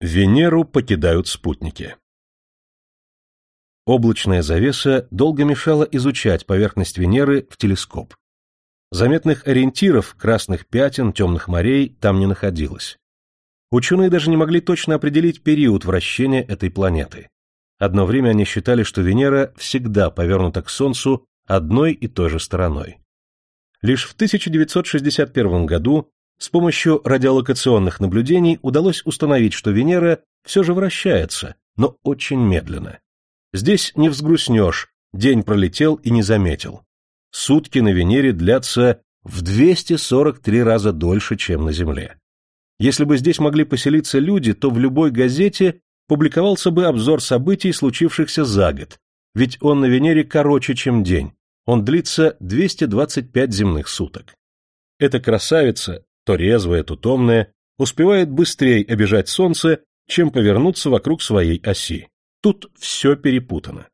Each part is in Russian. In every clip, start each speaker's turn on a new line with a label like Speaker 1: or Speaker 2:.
Speaker 1: Венеру покидают спутники. Облачная завеса долго мешала изучать поверхность Венеры в телескоп. Заметных ориентиров, красных пятен, темных морей там не находилось. Ученые даже не могли точно определить период вращения этой планеты. Одно время они считали, что Венера всегда повернута к Солнцу одной и той же стороной. Лишь в 1961 году с помощью радиолокационных наблюдений удалось установить, что Венера все же вращается, но очень медленно. Здесь не взгрустнешь, день пролетел и не заметил. Сутки на Венере длятся в 243 раза дольше, чем на Земле. Если бы здесь могли поселиться люди, то в любой газете публиковался бы обзор событий, случившихся за год, ведь он на Венере короче, чем день, он длится 225 земных суток. Эта красавица то резвая, то томная, успевает быстрее обижать Солнце, чем повернуться вокруг своей оси. Тут все перепутано.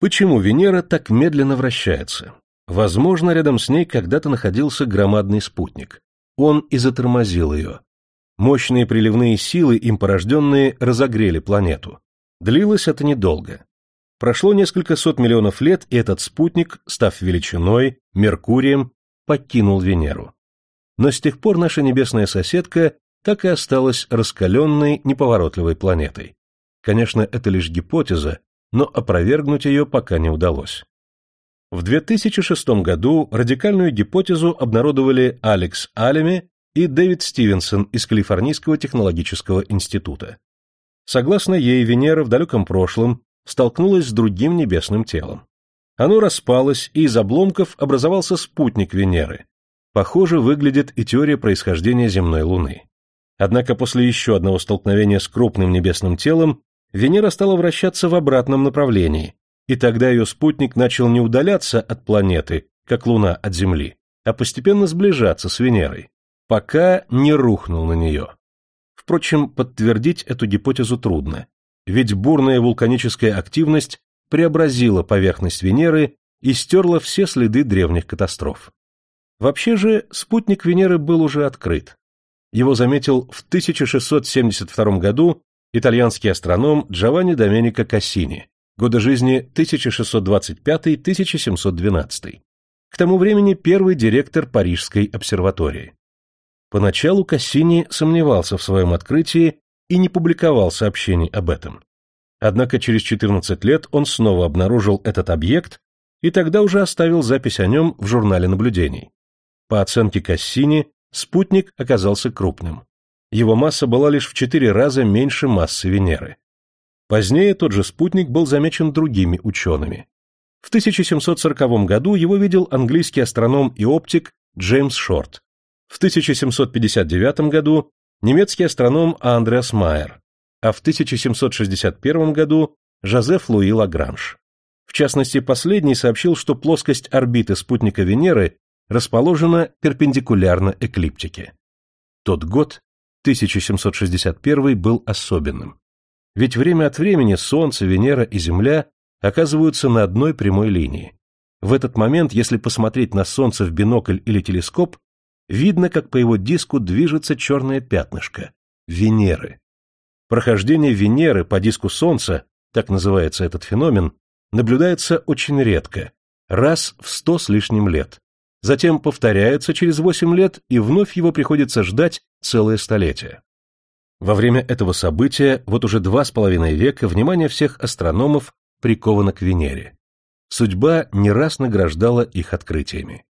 Speaker 1: Почему Венера так медленно вращается? Возможно, рядом с ней когда-то находился громадный спутник. Он и затормозил ее. Мощные приливные силы, им порожденные, разогрели планету. Длилось это недолго. Прошло несколько сот миллионов лет, и этот спутник, став величиной, Меркурием, покинул Венеру но с тех пор наша небесная соседка так и осталась раскаленной, неповоротливой планетой. Конечно, это лишь гипотеза, но опровергнуть ее пока не удалось. В 2006 году радикальную гипотезу обнародовали Алекс Алеми и Дэвид Стивенсон из Калифорнийского технологического института. Согласно ей, Венера в далеком прошлом столкнулась с другим небесным телом. Оно распалось, и из обломков образовался спутник Венеры, Похоже выглядит и теория происхождения земной Луны. Однако после еще одного столкновения с крупным небесным телом Венера стала вращаться в обратном направлении, и тогда ее спутник начал не удаляться от планеты, как Луна от Земли, а постепенно сближаться с Венерой, пока не рухнул на нее. Впрочем, подтвердить эту гипотезу трудно, ведь бурная вулканическая активность преобразила поверхность Венеры и стерла все следы древних катастроф. Вообще же спутник Венеры был уже открыт. Его заметил в 1672 году итальянский астроном Джованни Доменико Кассини, годы жизни 1625-1712. К тому времени первый директор Парижской обсерватории. Поначалу Кассини сомневался в своем открытии и не публиковал сообщений об этом. Однако через 14 лет он снова обнаружил этот объект и тогда уже оставил запись о нем в журнале наблюдений. По оценке Кассини, спутник оказался крупным. Его масса была лишь в четыре раза меньше массы Венеры. Позднее тот же спутник был замечен другими учеными. В 1740 году его видел английский астроном и оптик Джеймс Шорт. В 1759 году немецкий астроном Андреас Майер, а в 1761 году Жозеф Луи Лагранж. В частности, последний сообщил, что плоскость орбиты спутника Венеры расположена перпендикулярно эклиптике. Тот год, 1761, был особенным. Ведь время от времени Солнце, Венера и Земля оказываются на одной прямой линии. В этот момент, если посмотреть на Солнце в бинокль или телескоп, видно, как по его диску движется черное пятнышко – Венеры. Прохождение Венеры по диску Солнца, так называется этот феномен, наблюдается очень редко, раз в сто с лишним лет, затем повторяется через 8 лет, и вновь его приходится ждать целое столетие. Во время этого события вот уже два с половиной века внимание всех астрономов приковано к Венере. Судьба не раз награждала их открытиями.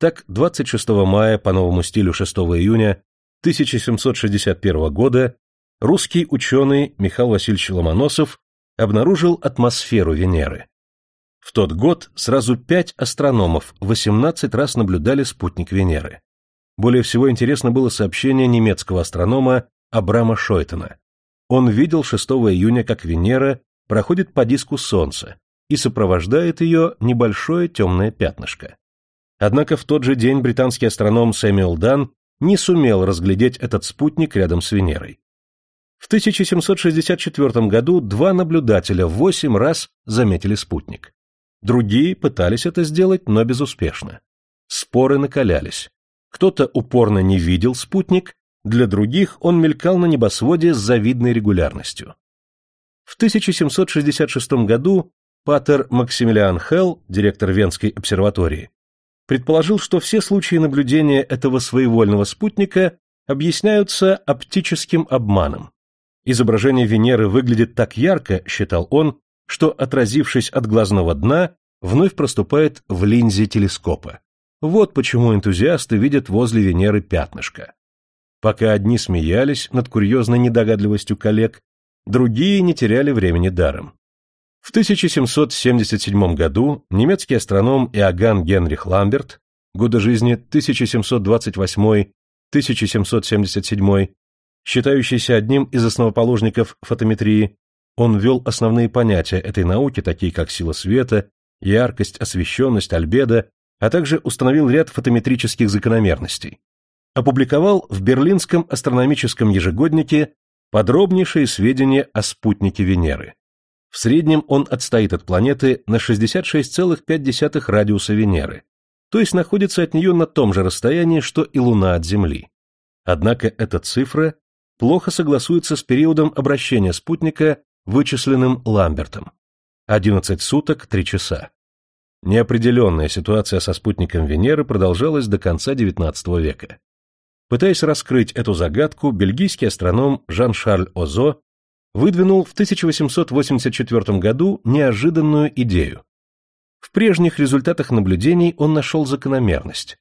Speaker 1: Так, 26 мая по новому стилю 6 июня 1761 года русский ученый Михаил Васильевич Ломоносов обнаружил атмосферу Венеры. В тот год сразу пять астрономов 18 раз наблюдали спутник Венеры. Более всего интересно было сообщение немецкого астронома Абрама Шойтена. Он видел 6 июня, как Венера проходит по диску Солнца и сопровождает ее небольшое темное пятнышко. Однако в тот же день британский астроном Сэмюэл Дан не сумел разглядеть этот спутник рядом с Венерой. В 1764 году два наблюдателя восемь раз заметили спутник. Другие пытались это сделать, но безуспешно. Споры накалялись. Кто-то упорно не видел спутник, для других он мелькал на небосводе с завидной регулярностью. В 1766 году Патер Максимилиан Хелл, директор Венской обсерватории, предположил, что все случаи наблюдения этого своевольного спутника объясняются оптическим обманом. Изображение Венеры выглядит так ярко, считал он, что, отразившись от глазного дна, вновь проступает в линзе телескопа. Вот почему энтузиасты видят возле Венеры пятнышко. Пока одни смеялись над курьезной недогадливостью коллег, другие не теряли времени даром. В 1777 году немецкий астроном Иоганн Генрих Ламберт, годы жизни 1728-1777, считающийся одним из основоположников фотометрии, он ввел основные понятия этой науки, такие как сила света, яркость, освещенность, альбедо, а также установил ряд фотометрических закономерностей. Опубликовал в Берлинском астрономическом ежегоднике подробнейшие сведения о спутнике Венеры. В среднем он отстоит от планеты на 66,5 радиуса Венеры, то есть находится от нее на том же расстоянии, что и Луна от Земли. Однако эта цифра плохо согласуется с периодом обращения спутника, вычисленным Ламбертом. 11 суток 3 часа. Неопределенная ситуация со спутником Венеры продолжалась до конца XIX века. Пытаясь раскрыть эту загадку, бельгийский астроном Жан-Шарль Озо выдвинул в 1884 году неожиданную идею. В прежних результатах наблюдений он нашел закономерность.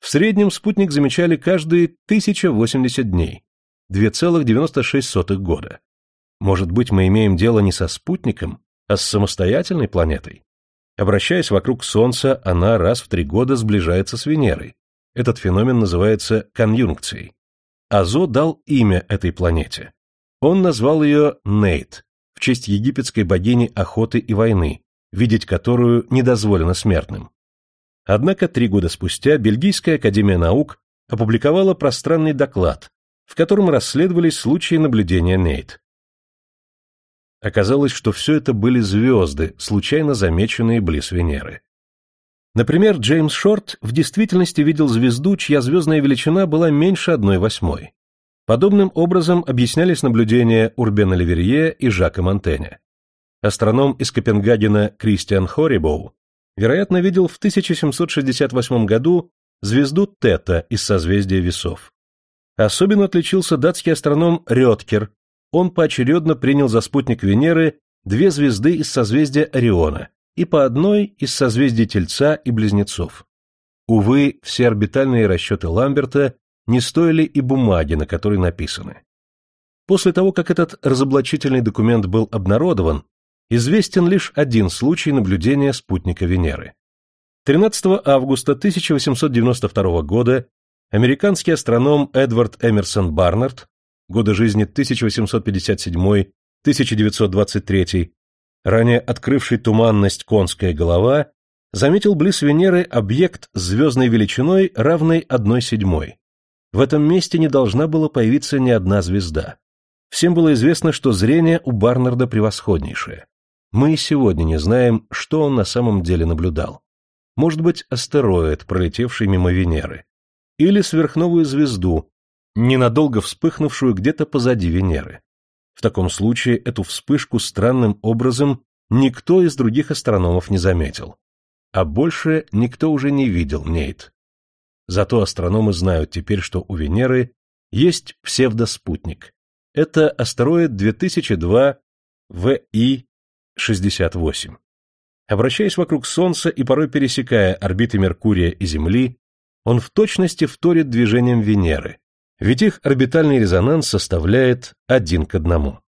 Speaker 1: В среднем спутник замечали каждые 1080 дней, 2,96 года. Может быть, мы имеем дело не со спутником, а с самостоятельной планетой? Обращаясь вокруг Солнца, она раз в три года сближается с Венерой. Этот феномен называется конъюнкцией. Азо дал имя этой планете. Он назвал ее Нейт, в честь египетской богини охоты и войны, видеть которую не дозволено смертным. Однако три года спустя Бельгийская академия наук опубликовала пространный доклад, в котором расследовались случаи наблюдения Нейт. Оказалось, что все это были звезды, случайно замеченные близ Венеры. Например, Джеймс Шорт в действительности видел звезду, чья звездная величина была меньше одной восьмой. Подобным образом объяснялись наблюдения Урбена Леверье и Жака Монтэня. Астроном из Копенгагена Кристиан Хорибоу, вероятно, видел в 1768 году звезду Тета из созвездия весов. Особенно отличился датский астроном Рёткер. Он поочередно принял за спутник Венеры две звезды из созвездия Ориона и по одной из созвездий Тельца и Близнецов. Увы, все орбитальные расчеты Ламберта не стоили и бумаги, на которой написаны. После того, как этот разоблачительный документ был обнародован, известен лишь один случай наблюдения спутника Венеры. 13 августа 1892 года американский астроном Эдвард Эмерсон Барнард, годы жизни 1857-1923, ранее открывший туманность конская голова, заметил близ Венеры объект звездной величиной, равной 1 седьмой. В этом месте не должна была появиться ни одна звезда. Всем было известно, что зрение у Барнарда превосходнейшее. Мы и сегодня не знаем, что он на самом деле наблюдал. Может быть, астероид, пролетевший мимо Венеры. Или сверхновую звезду, ненадолго вспыхнувшую где-то позади Венеры. В таком случае эту вспышку странным образом никто из других астрономов не заметил. А больше никто уже не видел Нейт. Зато астрономы знают теперь, что у Венеры есть псевдоспутник. Это астероид 2002 ВИ-68. Обращаясь вокруг Солнца и порой пересекая орбиты Меркурия и Земли, он в точности вторит движением Венеры, ведь их орбитальный резонанс составляет один к одному.